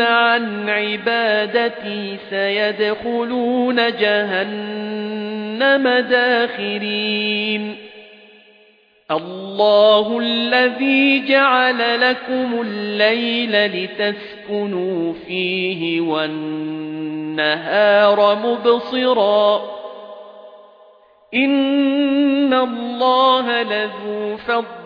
عَن عِبَادَتِي سَيَدْخُلُونَ جَهَنَّمَ دَاخِرِينَ اللَّهُ الَّذِي جَعَلَ لَكُمُ اللَّيْلَ لِتَسْكُنُوا فِيهِ وَالنَّهَارَ مُبْصِرًا إِنَّ اللَّهَ لَذُو فَضْلٍ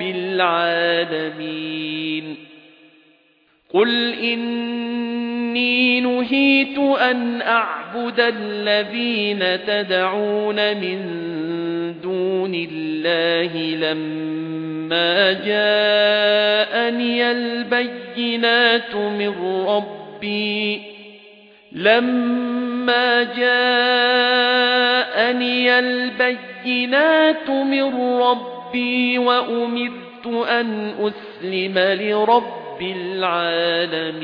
الْعَالَمِينَ. قُلْ إِنِّي نُهِيتُ أَنْ أَعْبُدَ الَّذِينَ تَدْعُونَ مِن دُونِ اللَّهِ لَمَّا جَاءَنِيَ الْبَيِّنَاتُ مِن رَّبِّي. لَمَّا جَاءَنِيَ الْبَيِّنَاتُ مِن رَّبِّي وَأُمِرْتُ أَنْ أُسْلِمَ لِرَبِّ الْعَالَمِينَ.